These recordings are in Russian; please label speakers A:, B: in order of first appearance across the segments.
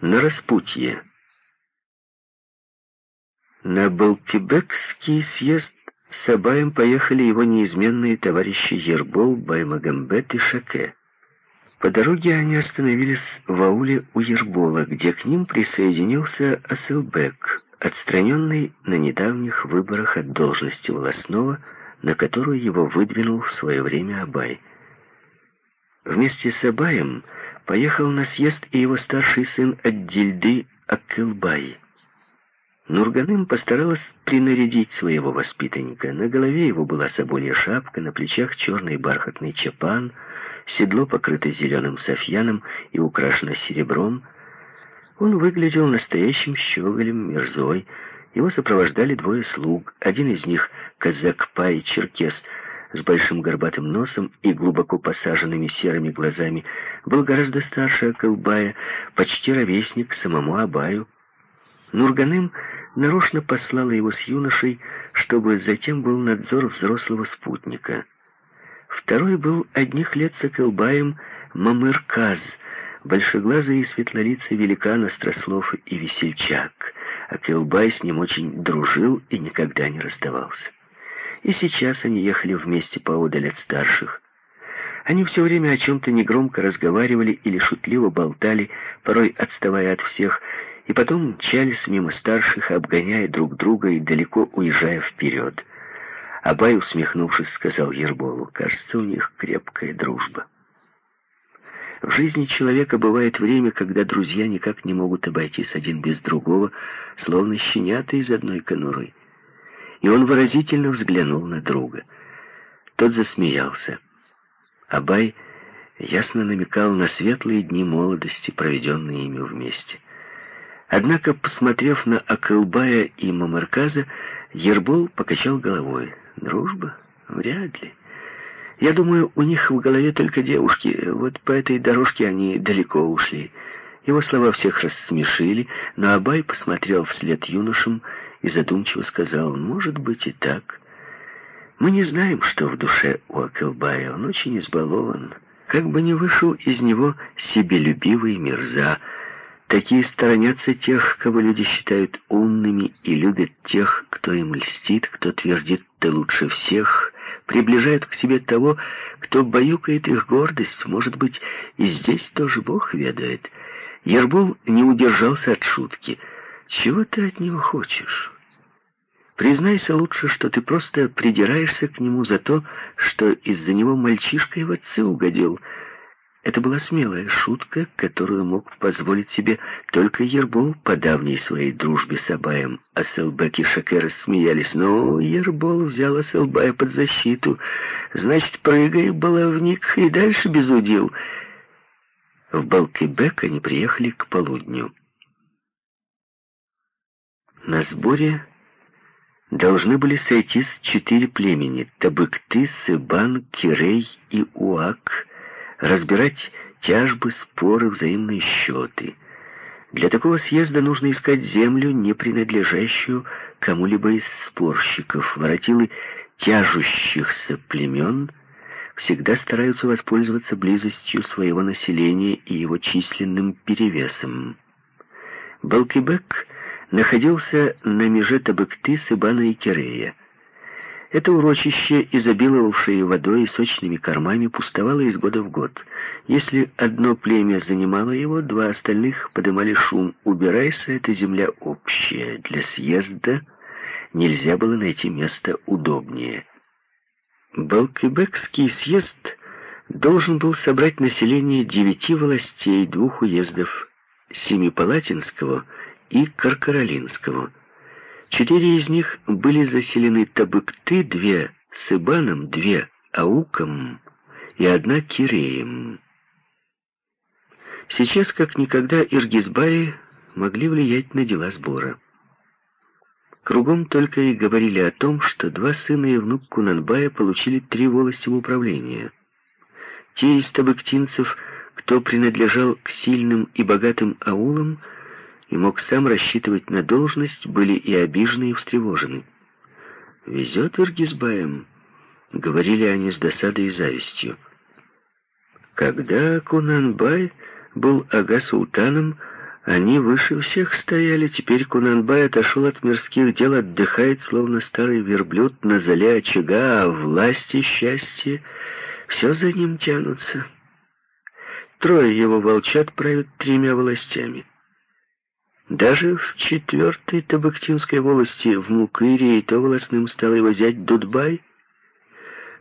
A: на распутье. На Балкибекский съезд с Абаем поехали его неизменные товарищи Ербол, Баймагамбет и Шаке. По дороге они остановились в ауле у Ербола, где к ним присоединился Аселбек, отстраненный на недавних выборах от должности волосного, на которую его выдвинул в свое время Абай. Вместе с Абаем поехал на съезд и его старший сын Аддильды Акылбай. Нурганым постаралась принарядить своего воспитанника. На голове его была соболья шапка, на плечах черный бархатный чапан, седло покрыто зеленым софьяном и украшено серебром. Он выглядел настоящим щеголем, мерзой. Его сопровождали двое слуг. Один из них, казак-пай черкес, с большим горбатым носом и глубоко посаженными серыми глазами, был гораздо старше Акылбая, почти ровесник самому Абаю. Нурганым нарочно послала его с юношей, чтобы затем был надзор взрослого спутника. Второй был одних лет с Акылбаем Мамырказ, большеглазый и светлолицый великан, острослов и весельчак. Акылбай с ним очень дружил и никогда не расставался. И сейчас они ехали вместе поодаль от старших. Они все время о чем-то негромко разговаривали или шутливо болтали, порой отставая от всех, и потом мчались мимо старших, обгоняя друг друга и далеко уезжая вперед. Абай, усмехнувшись, сказал Ерболу, «Кажется, у них крепкая дружба». В жизни человека бывает время, когда друзья никак не могут обойтись один без другого, словно щенята из одной конуры и он выразительно взглянул на друга. Тот засмеялся. Абай ясно намекал на светлые дни молодости, проведенные ими вместе. Однако, посмотрев на Акылбая и Мамарказа, Ербол покачал головой. «Дружба? Вряд ли. Я думаю, у них в голове только девушки. Вот по этой дорожке они далеко ушли». Его слова всех рассмешили, но Абай посмотрел вслед юношам и задумчиво сказал, «Может быть и так. Мы не знаем, что в душе у Акелбая. Он очень избалован. Как бы ни вышел из него себелюбивый мерза, Такие сторонятся тех, кого люди считают умными, и любят тех, кто им льстит, кто твердит «ты лучше всех», приближают к себе того, кто баюкает их гордость. Может быть, и здесь тоже Бог ведает. Ербол не удержался от шутки. «Чего ты от него хочешь?» Признайся лучше, что ты просто придираешься к нему за то, что из-за него мальчишкой в отцы угодил. Это была смелая шутка, которую мог позволить себе только Ербол по давней своей дружбе с Абаем. Аселбек и Шакер смеялись, но Ербол взял Аселбая под защиту. Значит, прыгай, баловник, и дальше без удил. В Балкебек они приехали к полудню. На сборе должны были сойтись четыре племени — Табыкты, Сыбан, Кирей и Уак, разбирать тяжбы, споры, взаимные счеты. Для такого съезда нужно искать землю, не принадлежащую кому-либо из спорщиков. Воротилы тяжущихся племен всегда стараются воспользоваться близостью своего населения и его численным перевесом. Балкибек находился на меже Табыкты, Сыбана и Кирея. Это урочище, изобиловавшее водой и сочными кормами, пустовало из года в год. Если одно племя занимало его, два остальных подымали шум. Убирайся, эта земля общая. Для съезда нельзя было найти место удобнее. Балкебекский съезд должен был собрать население девяти властей, двух уездов, Семипалатинского и Каркаролинского. Четыре из них были заселены Табыкты, две Сыбаном, две Ауком и одна Киреем. Сейчас, как никогда, Иргизбари могли влиять на дела сбора. Кругом только и говорили о том, что два сына и внук Кунанбая получили три волости в управление. Те из табыктинцев, кто принадлежал к сильным и богатым аулам, и мог сам рассчитывать на должность, были и обижены, и встревожены. «Везет Иргизбаем», — говорили они с досадой и завистью. Когда Кунанбай был ага-султаном, Они выше всех стояли, теперь Кунанбай отошел от мирских дел, отдыхает, словно старый верблюд на золе очага, а власти, счастье, все за ним тянутся. Трое его волчат правят тремя властями. Даже в четвертой Тобыктинской волости в Мукыре и то волостным стал его зять Дудбай.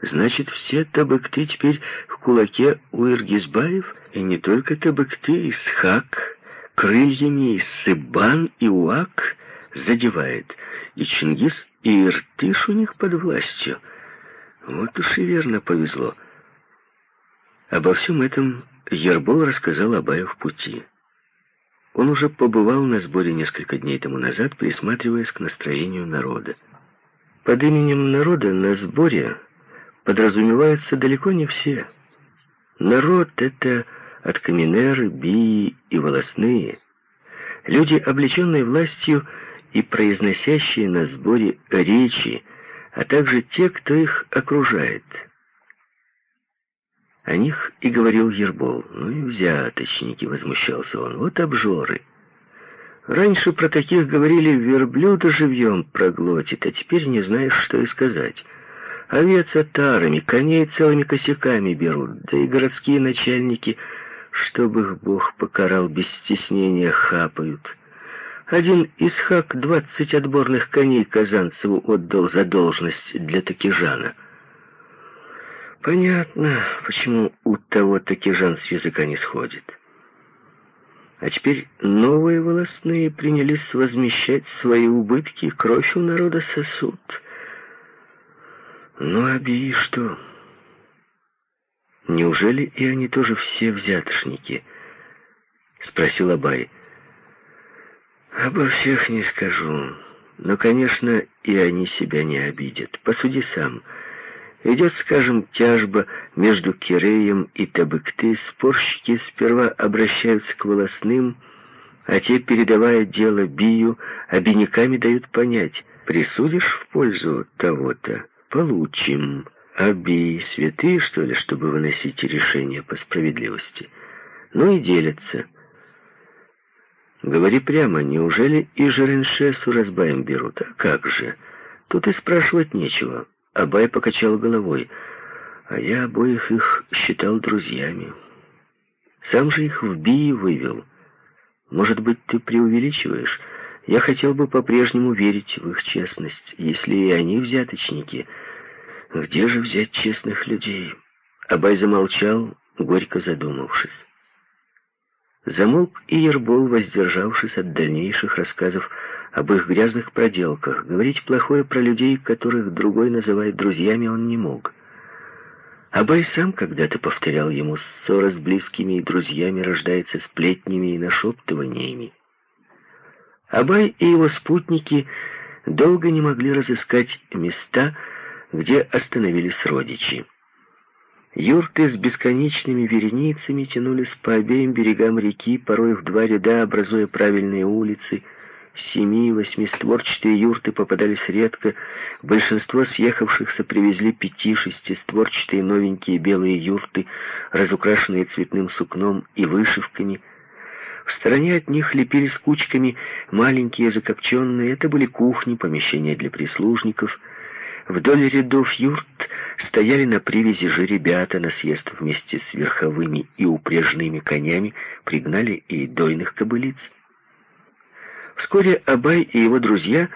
A: Значит, все табакты теперь в кулаке у Иргизбаев, и не только табакты, Исхак, крыльями Сыбан, и Уак задевает, и Чингис, и Иртыш у них под властью. Вот уж и верно повезло. Обо всем этом Ербол рассказал Абаю в пути. Он уже побывал на сборе несколько дней тому назад, присматриваясь к настроению народа. Под именем народа на сборе подразумеваются далеко не все. Народ — это откаменеры, бии и волосные. Люди, облеченные властью и произносящие на сборе речи, а также те, кто их окружает — о них и говорил Ербол. Ну и взяточники, возмущался он. Вот обжоры. Раньше про таких говорили, верблюда живьем проглотит, а теперь не знаешь, что и сказать. Овец отарами, коней целыми косяками берут, да и городские начальники, чтобы их Бог покарал, без стеснения хапают. Один Исхак двадцать отборных коней Казанцеву отдал за должность для такижана — Понятно, почему у того таки Жан с языка не сходит. А теперь новые волосные принялись возмещать свои убытки, кровь у народа сосуд. Ну, а Бии что? Неужели и они тоже все взятошники? Спросил Абай. Обо всех не скажу, но, конечно, и они себя не обидят. Посуди сам — Идет, скажем, тяжба между Киреем и Табыкты. Спорщики сперва обращаются к волосным, а те, передавая дело Бию, обиняками дают понять, присудишь в пользу того-то, получим. А Бии святые, что ли, чтобы выносить решение по справедливости? Ну и делятся. Говори прямо, неужели и Жеренше с берут? А как же? Тут и спрашивать нечего. Абай покачал головой. А я обоих их считал друзьями. Сам же их в бии вывел. Может быть, ты преувеличиваешь? Я хотел бы по-прежнему верить в их честность, если и они взяточники. Где же взять честных людей? Абай замолчал, горько задумавшись. Замолк и Ербол, воздержавшись от дальнейших рассказов об их грязных проделках. Говорить плохое про людей, которых другой называет друзьями, он не мог. Абай сам когда-то повторял ему, ссора с близкими и друзьями рождается сплетнями и нашептываниями. Абай и его спутники долго не могли разыскать места, где остановились родичи. Юрты с бесконечными вереницами тянулись по обеим берегам реки, порой в два ряда, образуя правильные улицы — Семи-восьмистворчатые юрты попадались редко. Большинство съехавшихся привезли пяти-шестистворчатые новенькие белые юрты, разукрашенные цветным сукном и вышивками. В стороне от них лепились кучками маленькие закопченные. Это были кухни, помещения для прислужников. Вдоль рядов юрт стояли на привязи же ребята на съезд вместе с верховыми и упряжными конями, пригнали и дойных кобылиц. Вскоре Абай и его друзья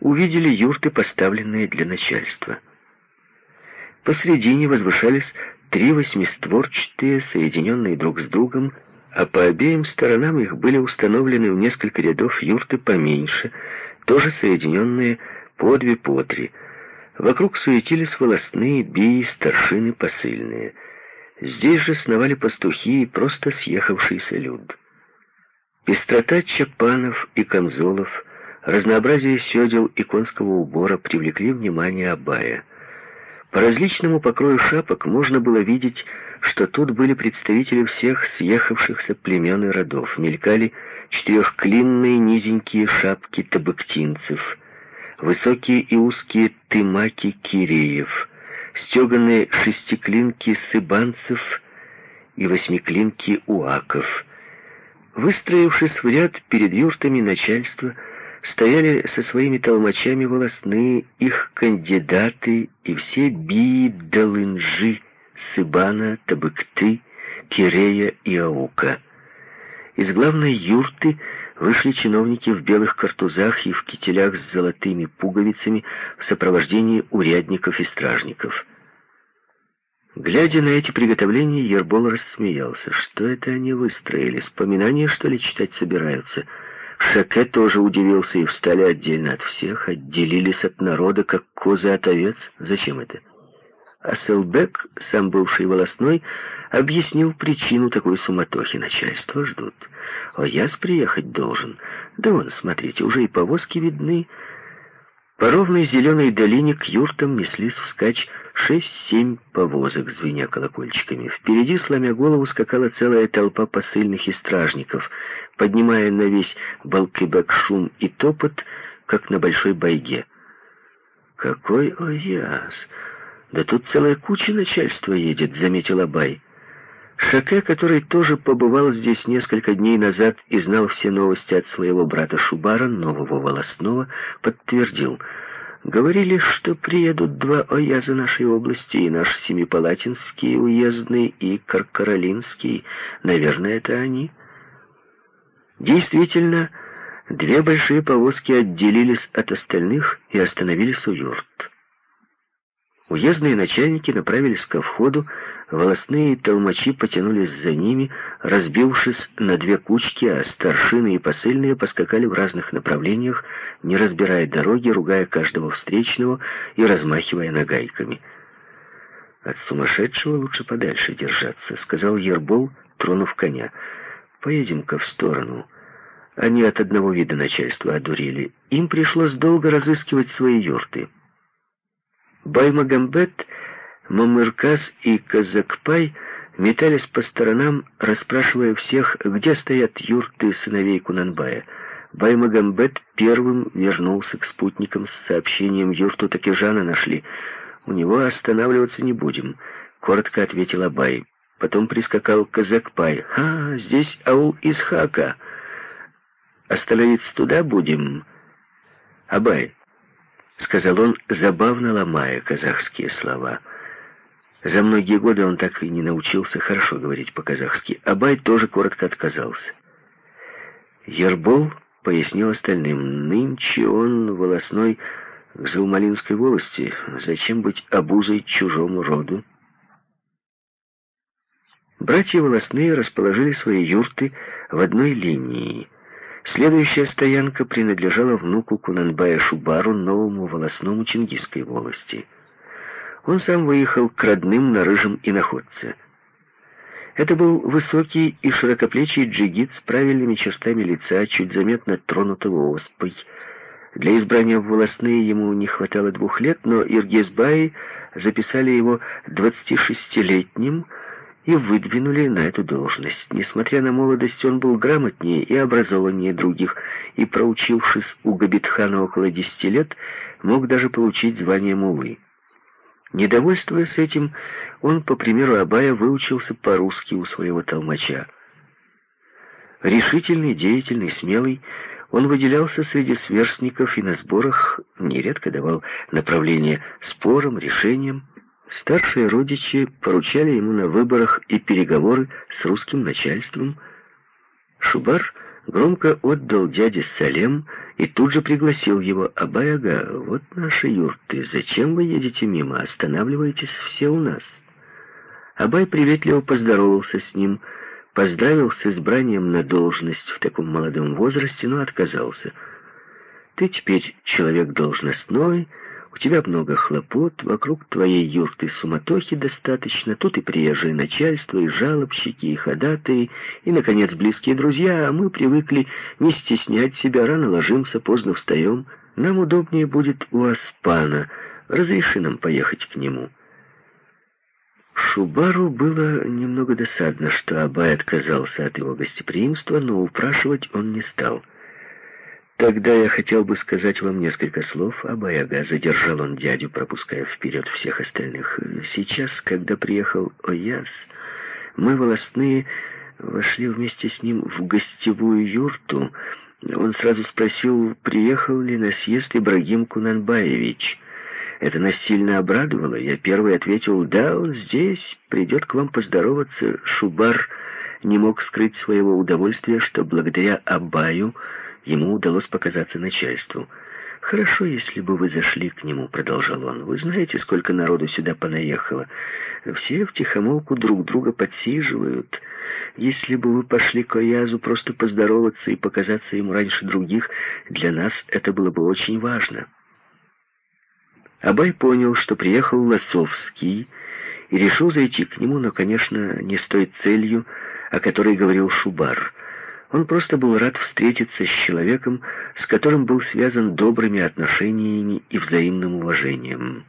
A: увидели юрты, поставленные для начальства. Посредине возвышались три восьмистворчатые, соединенные друг с другом, а по обеим сторонам их были установлены в несколько рядов юрты поменьше, тоже соединенные по две по три. Вокруг суетились волосные бии, старшины, посыльные. Здесь же сновали пастухи и просто съехавшийся люд. Пестрота чапанов и камзолов, разнообразие седел и конского убора привлекли внимание Абая. По различному покрою шапок можно было видеть, что тут были представители всех съехавшихся племен и родов. Мелькали четырехклинные низенькие шапки табыктинцев, высокие и узкие тымаки киреев, стеганые шестиклинки сыбанцев и восьмиклинки уаков — Выстроившись в ряд перед юртами начальства, стояли со своими толмачами волосные их кандидаты и все бии Далынжи, Сыбана, Табыкты, Кирея и Аука. Из главной юрты вышли чиновники в белых картузах и в кителях с золотыми пуговицами в сопровождении урядников и стражников. Глядя на эти приготовления, Ербол рассмеялся. Что это они выстроили? Вспоминания, что ли, читать собираются? Шаке тоже удивился и встали отдельно от всех, отделились от народа, как козы от овец. Зачем это? А Селбек, сам бывший волосной, объяснил причину такой суматохи. Начальство ждут. О, яс приехать должен. Да вон, смотрите, уже и повозки видны. По ровной зеленой долине к юртам неслись вскачь шесть-семь повозок, звеня колокольчиками. Впереди, сломя голову, скакала целая толпа посыльных и стражников, поднимая на весь Балкебек шум и топот, как на большой байге. «Какой ояз! Да тут целая куча начальства едет», — заметил Абай. Шаке, который тоже побывал здесь несколько дней назад и знал все новости от своего брата Шубара, нового волосного, подтвердил. Говорили, что приедут два ояза нашей области, и наш Семипалатинский уездный, и Каркаролинский. Наверное, это они. Действительно, две большие повозки отделились от остальных и остановились у юрт. Уездные начальники направились ко входу, волосные толмачи потянулись за ними, разбившись на две кучки, а старшины и посыльные поскакали в разных направлениях, не разбирая дороги, ругая каждого встречного и размахивая нагайками. «От сумасшедшего лучше подальше держаться», — сказал Ербол, тронув коня. «Поедем-ка в сторону». Они от одного вида начальства одурели. Им пришлось долго разыскивать свои юрты. Баймагамбет, Мамыркас и Казакпай метались по сторонам, расспрашивая всех, где стоят юрты сыновей Кунанбая. Баймагамбет первым вернулся к спутникам с сообщением «Юрту Такижана нашли. У него останавливаться не будем», — коротко ответил Абай. Потом прискакал Казакпай. «А, здесь аул Исхака. Остановиться туда будем?» «Абай, — сказал он, забавно ломая казахские слова. За многие годы он так и не научился хорошо говорить по-казахски. Абай тоже коротко отказался. Ербол пояснил остальным. Нынче он волосной к Заумалинской волости. Зачем быть обузой чужому роду? Братья волосные расположили свои юрты в одной линии — Следующая стоянка принадлежала внуку Кунанбая Шубару, новому волосному Чингисской волости. Он сам выехал к родным на рыжем иноходце. Это был высокий и широкоплечий джигит с правильными чертами лица, чуть заметно тронутого оспой. Для избрания в волосные ему не хватало двух лет, но Иргизбаи записали его 26-летним, и выдвинули на эту должность. Несмотря на молодость, он был грамотнее и образованнее других, и, проучившись у Габитхана около десяти лет, мог даже получить звание мулы. Недовольствуясь этим, он, по примеру Абая, выучился по-русски у своего толмача. Решительный, деятельный, смелый, он выделялся среди сверстников и на сборах нередко давал направление спорам, решениям, Старшие родичи поручали ему на выборах и переговоры с русским начальством. Шубар громко отдал дяде Салем и тут же пригласил его. «Абай-ага, вот наши юрты. Зачем вы едете мимо? Останавливайтесь все у нас». Абай приветливо поздоровался с ним, поздравил с избранием на должность в таком молодом возрасте, но отказался. «Ты теперь человек должностной», у тебя много хлопот, вокруг твоей юрты суматохи достаточно, тут и приезжее начальство, и жалобщики, и ходатые, и, наконец, близкие друзья, а мы привыкли не стеснять себя, рано ложимся, поздно встаем. Нам удобнее будет у Аспана, разреши нам поехать к нему». Шубару было немного досадно, что Абай отказался от его гостеприимства, но упрашивать он не стал. Тогда я хотел бы сказать вам несколько слов об Аяга. Задержал он дядю, пропуская вперед всех остальных. Сейчас, когда приехал Ояс, мы, волостные, вошли вместе с ним в гостевую юрту, он сразу спросил, приехал ли на съезд Ибрагим Кунанбаевич. Это нас сильно обрадовало. Я первый ответил, да, он здесь, придет к вам поздороваться. Шубар не мог скрыть своего удовольствия, что благодаря Абаю ему удалось показаться начальству. «Хорошо, если бы вы зашли к нему», — продолжал он. «Вы знаете, сколько народу сюда понаехало. Все втихомолку друг друга подсиживают. Если бы вы пошли к Оязу просто поздороваться и показаться ему раньше других, для нас это было бы очень важно». Абай понял, что приехал Лосовский, и решил зайти к нему, но, конечно, не с той целью, о которой говорил Шубар — он просто был рад встретиться с человеком, с которым был связан добрыми отношениями и взаимным уважением.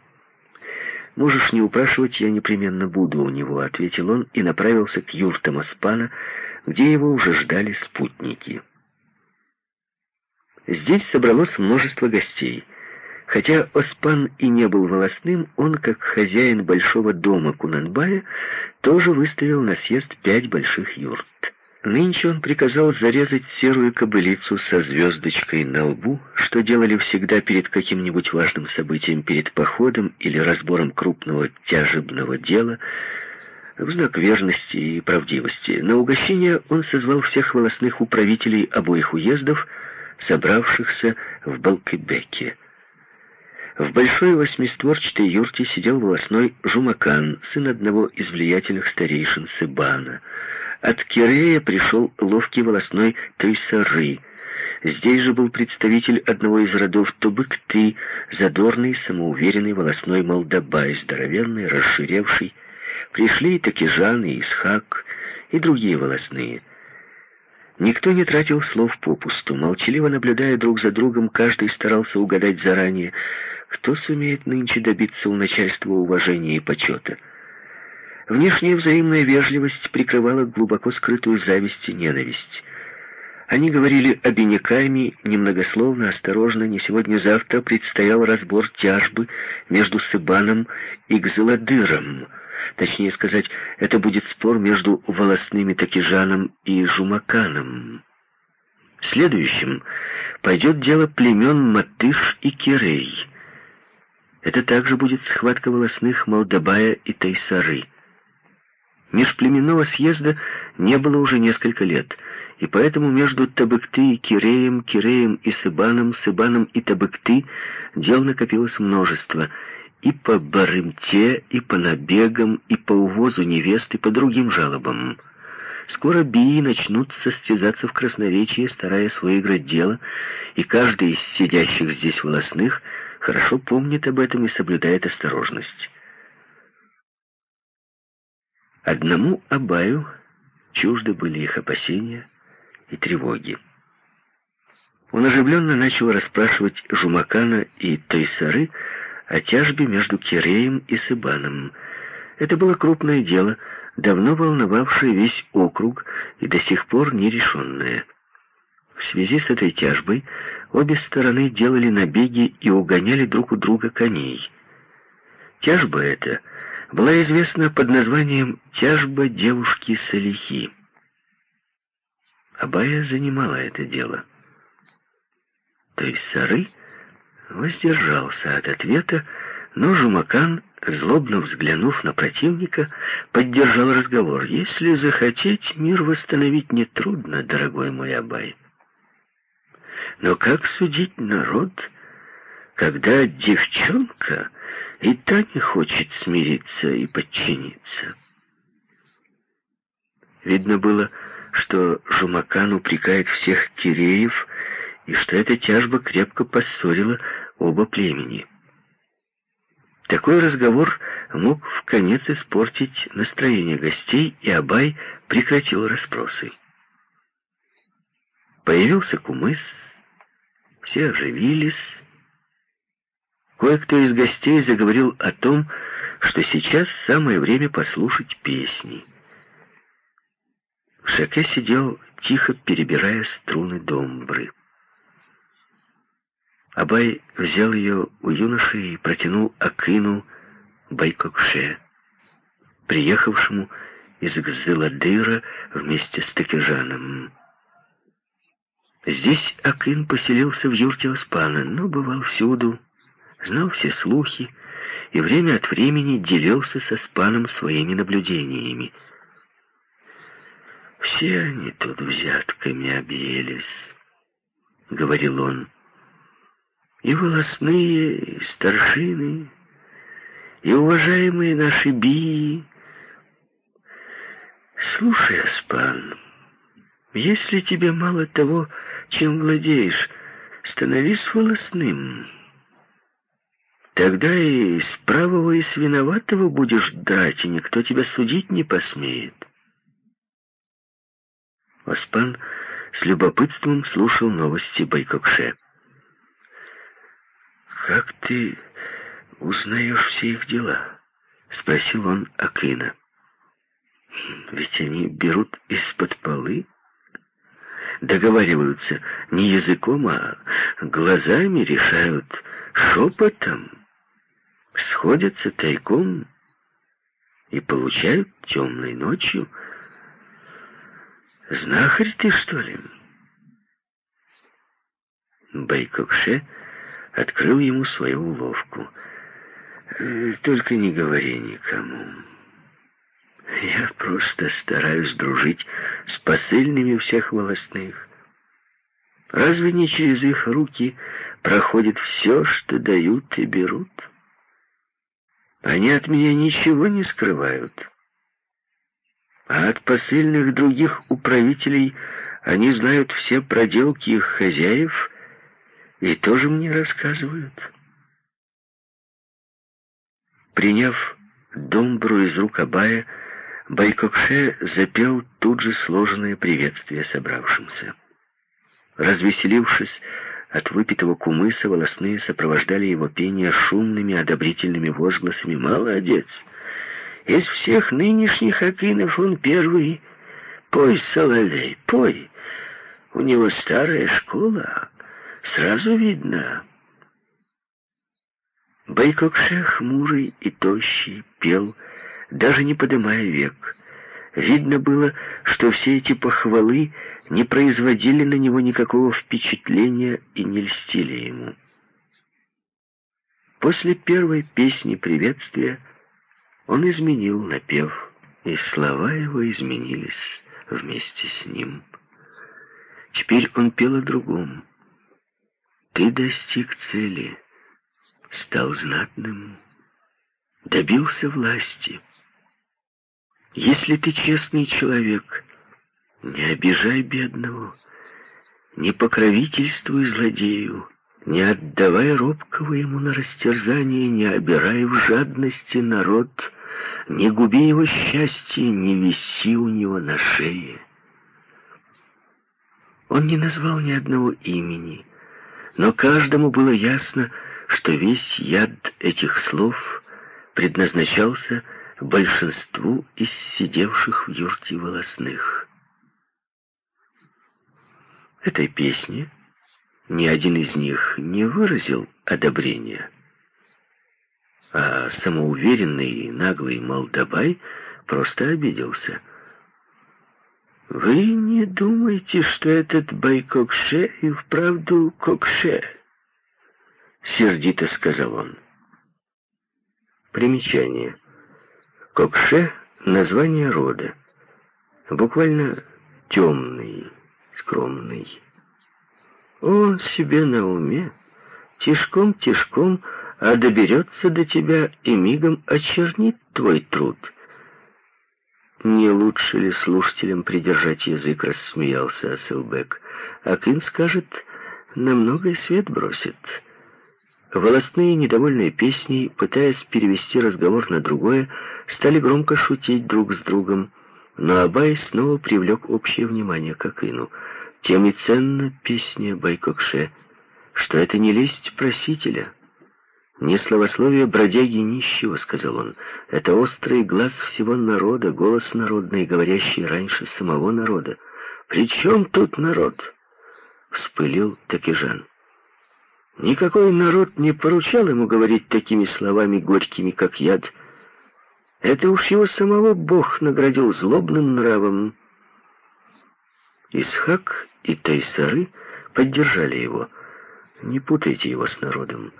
A: «Можешь не упрашивать, я непременно буду у него», — ответил он и направился к юртам Аспана, где его уже ждали спутники. Здесь собралось множество гостей. Хотя Оспан и не был волосным, он, как хозяин большого дома Кунанбая, тоже выставил на съезд пять больших юрт. Нынче он приказал зарезать серую кобылицу со звездочкой на лбу, что делали всегда перед каким-нибудь важным событием, перед походом или разбором крупного тяжебного дела, в знак верности и правдивости. На угощение он созвал всех волосных управителей обоих уездов, собравшихся в Балкебеке. В большой восьмистворчатой юрте сидел волосной Жумакан, сын одного из влиятельных старейшин Сыбана — от Кирея пришел ловкий волосной Тойсары. Здесь же был представитель одного из родов Тубыкты, задорный, самоуверенный волосной Молдобай, здоровенный, расширевший. Пришли и Такижан, и Исхак, и другие волосные. Никто не тратил слов попусту. Молчаливо наблюдая друг за другом, каждый старался угадать заранее, кто сумеет нынче добиться у начальства уважения и почета. Внешняя взаимная вежливость прикрывала глубоко скрытую зависть и ненависть. Они говорили обиняками, немногословно, осторожно. Не сегодня-завтра предстоял разбор тяжбы между Сыбаном и Гзеладыром. Точнее сказать, это будет спор между волосными Такижаном и Жумаканом. Следующим пойдет дело племен Матыш и Кирей. Это также будет схватка волосных Молдобая и Тайсары. Межплеменного съезда не было уже несколько лет, и поэтому между Табыкты и Киреем, Киреем и Сыбаном, Сыбаном и Табыкты дел накопилось множество, и по Барымте, и по набегам, и по увозу невесты, и по другим жалобам. Скоро бии начнут состязаться в красноречии, стараясь выиграть дело, и каждый из сидящих здесь волосных хорошо помнит об этом и соблюдает осторожность. Одному Абаю чужды были их опасения и тревоги. Он оживленно начал расспрашивать Жумакана и Тойсары о тяжбе между Киреем и Сыбаном. Это было крупное дело, давно волновавшее весь округ и до сих пор нерешенное. В связи с этой тяжбой обе стороны делали набеги и угоняли друг у друга коней. Тяжба эта — была известна под названием «Тяжба девушки Салихи». Абая занимала это дело. То есть Сары воздержался от ответа, но Жумакан, злобно взглянув на противника, поддержал разговор. «Если захотеть, мир восстановить нетрудно, дорогой мой Абай. Но как судить народ, когда девчонка и та не хочет смириться и подчиниться. Видно было, что Жумакан упрекает всех киреев, и что эта тяжба крепко поссорила оба племени. Такой разговор мог в конец испортить настроение гостей, и Абай прекратил расспросы. Появился кумыс, все оживились, Кое-кто из гостей заговорил о том, что сейчас самое время послушать песни. Шаке сидел, тихо перебирая струны домбры. Абай взял ее у юноши и протянул Акину Байкокше, приехавшему из Гзыладыра вместе с Такижаном. Здесь Акин поселился в юрте Оспана, но бывал всюду, знал все слухи и время от времени делился со Спаном своими наблюдениями. «Все они тут взятками объелись», — говорил он. «И волосные, и старшины, и уважаемые наши бии. Слушай, Аспан, если тебе мало того, чем владеешь, становись волосным». Тогда и с правого, и с виноватого будешь драть, и никто тебя судить не посмеет. Оспан с любопытством слушал новости Байкокше. «Как ты узнаешь все их дела?» — спросил он Акина. «Ведь они берут из-под полы, договариваются не языком, а глазами решают шепотом, сходятся тайком и получают темной ночью Знахарь ты, что ли?» Байкокше открыл ему свою уловку. «Э, «Только не говори никому. Я просто стараюсь дружить с посыльными всех волостных. Разве не через их руки проходит все, что дают и берут? Они от меня ничего не скрывают». А от посыльных других управителей они знают все проделки их хозяев и тоже мне рассказывают. Приняв домбру из рук Абая, Байкокше запел тут же сложное приветствие собравшимся. Развеселившись от выпитого кумыса, волосные сопровождали его пение шумными одобрительными возгласами «Молодец! Из всех нынешних акинов он первый. Пой, Соловей, пой. У него старая школа, сразу видно. Байкокше хмурый и тощий пел, даже не подымая век. Видно было, что все эти похвалы не производили на него никакого впечатления и не льстили ему. После первой песни приветствия он изменил напев, и слова его изменились вместе с ним. Теперь он пел о другом. Ты достиг цели, стал знатным, добился власти. Если ты честный человек, не обижай бедного, не покровительствуй злодею, не отдавай робкого ему на растерзание, не обирай в жадности народ, не губи его счастье, не виси у него на шее. Он не назвал ни одного имени, но каждому было ясно, что весь яд этих слов предназначался большинству из сидевших в юрте волосных. Этой песне ни один из них не выразил одобрения. А самоуверенный и наглый Молдобай просто обиделся. «Вы не думаете, что этот Байкокше и вправду Кокше?» Сердито сказал он. Примечание. Кокше — название рода. Буквально темный, скромный. Он себе на уме, тишком-тишком, а доберется до тебя и мигом очернит твой труд. Не лучше ли слушателям придержать язык, рассмеялся Асселбек. Акин скажет, на многое свет бросит. Волостные, недовольные песней, пытаясь перевести разговор на другое, стали громко шутить друг с другом, но Абай снова привлек общее внимание к Акину — тем и ценна песня Байкокше, что это не лесть просителя, не словословие бродяги нищего, сказал он. Это острый глаз всего народа, голос народный, говорящий раньше самого народа. «При тут народ?» — вспылил Такижан. Никакой народ не поручал ему говорить такими словами горькими, как яд. Это уж его самого Бог наградил злобным нравом. Исхак и Тайсары поддержали его. Не путайте его с народом.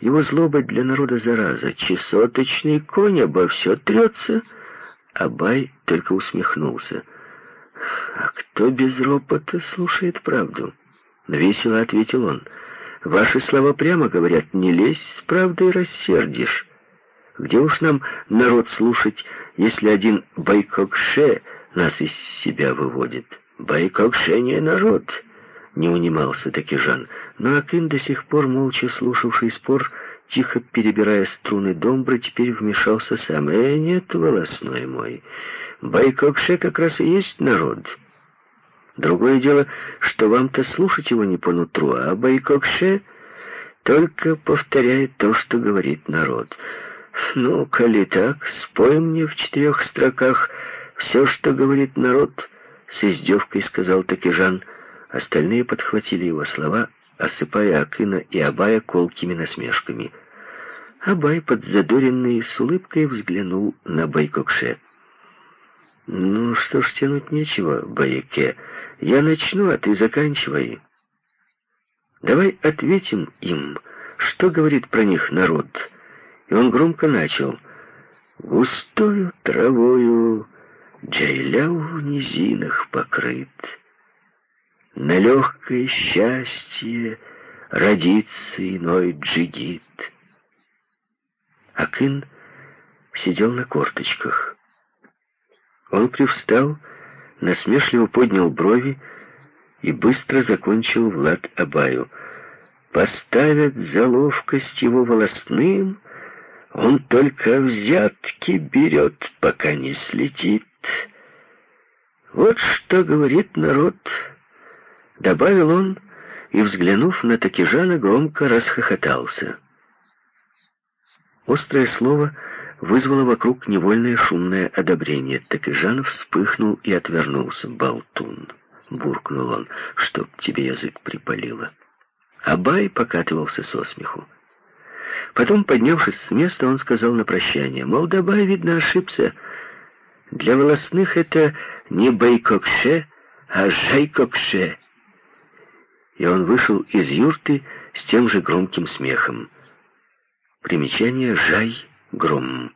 A: Его злоба для народа зараза. Чесоточный конь обо все трется. Абай только усмехнулся. «А кто без ропота слушает правду?» Весело ответил он. «Ваши слова прямо говорят, не лезь с правдой рассердишь. Где уж нам народ слушать, если один Байкокше нас из себя выводит? Байкокше не народ!» Не унимался Такежан, но Акин, до сих пор молча слушавший спор, тихо перебирая струны домбры, теперь вмешался сам. «Э, нет, волостной мой, Байкокше как раз и есть народ». Другое дело, что вам-то слушать его не по нутру, а Байкокше только повторяет то, что говорит народ. Ну, коли так, спой мне в четырех строках все, что говорит народ, с издевкой сказал Такижан. Остальные подхватили его слова, осыпая Акына и Абая колкими насмешками. Абай, подзадоренный, с улыбкой взглянул на Байкокше. «Ну что ж, тянуть нечего, Баяке. Я начну, а ты заканчивай. Давай ответим им, что говорит про них народ». И он громко начал. «Густою травою джайля в низинах покрыт». На легкое счастье родится иной джигит. Акын сидел на корточках. Он привстал, насмешливо поднял брови и быстро закончил Влад Абаю. Поставят за ловкость его волосным, он только взятки берет, пока не слетит. Вот что говорит народ — Добавил он и, взглянув на Такижана, громко расхохотался. Острое слово вызвало вокруг невольное шумное одобрение. Такижан вспыхнул и отвернулся. «Болтун!» — буркнул он, — «чтоб тебе язык припалило». Абай покатывался со смеху. Потом, поднявшись с места, он сказал на прощание, Молдабай, видно, ошибся. Для волостных это не Байкокше, а Жайкокше и он вышел из юрты с тем же громким смехом. Примечание «Жай» — гром.